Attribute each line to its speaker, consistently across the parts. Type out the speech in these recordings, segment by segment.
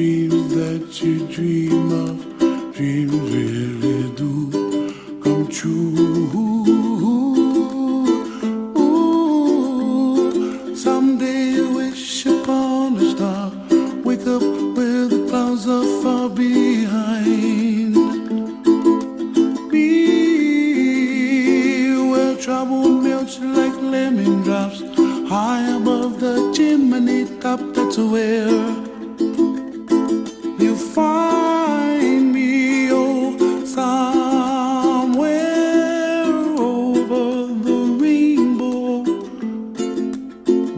Speaker 1: dreams that you dream of, dreams really do come true. Ooh, someday you wish upon a star, wake up where the clouds are far behind. Be where trouble melts like lemon drops, high above the chimney top. That's where find me, oh, somewhere over the rainbow.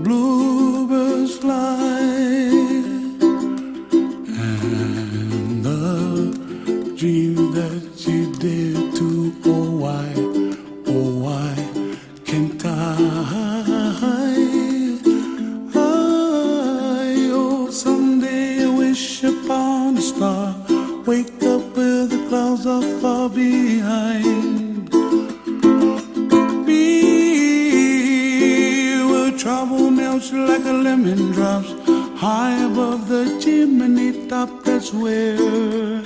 Speaker 1: Bluebirds fly, and the dream that you where the clouds are far behind. Be where trouble melts like a lemon drops, high above the chimney top. That's where